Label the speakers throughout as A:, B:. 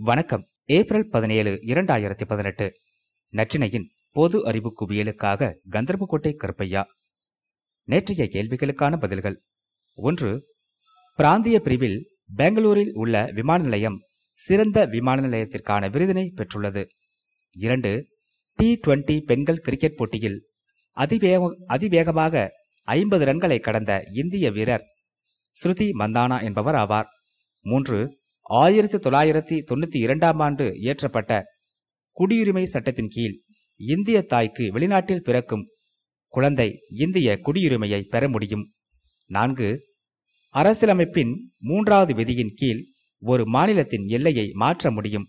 A: வணக்கம். ஏப்ரல் பதினேழு இரண்டாயிரத்தி பதினெட்டு. நற்றினையின் பொது அறிவு குவியலுக்காக கந்தர்போட்டை கருப்பையா. நேற்றைய கேள்விகளுக்கான பதில்கள். ஒன்று பிராந்திய பிரிவில் பெங்களூரில் உள்ள விமான நிலையம் சிறந்த விமான நிலையத்திற்கான விருதினை பெற்றுள்ளது. இரண்டு டி டுவெண்டி பெண்கள் கிரிக்கெட் போட்டியில் அதிவேக அதிவேகமாக ஐம்பது ரன்களை கடந்த இந்திய வீரர் ஸ்ருதி மந்தானா என்பவர் ஆவார். மூன்று ஆயிரத்தி தொள்ளாயிரத்தி தொண்ணூத்தி இரண்டாம் ஆண்டு இயற்றப்பட்ட குடியுரிமை சட்டத்தின் கீழ் இந்திய தாய்க்கு வெளிநாட்டில் பிறக்கும் குழந்தை இந்திய குடியுரிமையை பெற முடியும். நான்கு அரசியலமைப்பின் மூன்றாவது விதியின் கீழ் ஒரு மாநிலத்தின் எல்லையை மாற்ற முடியும்.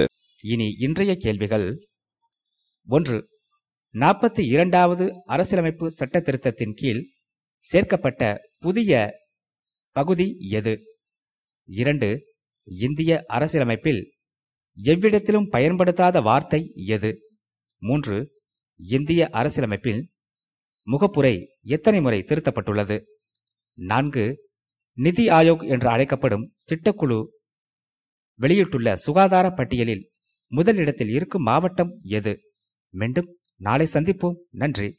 A: இனி இன்றைய கேள்விகள். ஒன்று நாற்பத்தி இரண்டாவது அரசியலமைப்பு சட்ட திருத்தத்தின் கீழ் சேர்க்கப்பட்ட புதிய பகுதி எது? இரண்டு இந்திய அரசியலமைப்பில் எவ்விடத்திலும் பயன்படுத்தாத வார்த்தை எது? மூன்று இந்திய அரசியலமைப்பில் முகப்புரை எத்தனை முறை திருத்தப்பட்டுள்ளது? நான்கு நிதி ஆயோக் என்று அழைக்கப்படும் திட்டக்குழு வெளியிட்டுள்ள சுகாதார பட்டியலில் முதலிடத்தில் இருக்கும் மாவட்டம் எது? மீண்டும் நாளை சந்திப்போம். நன்றி.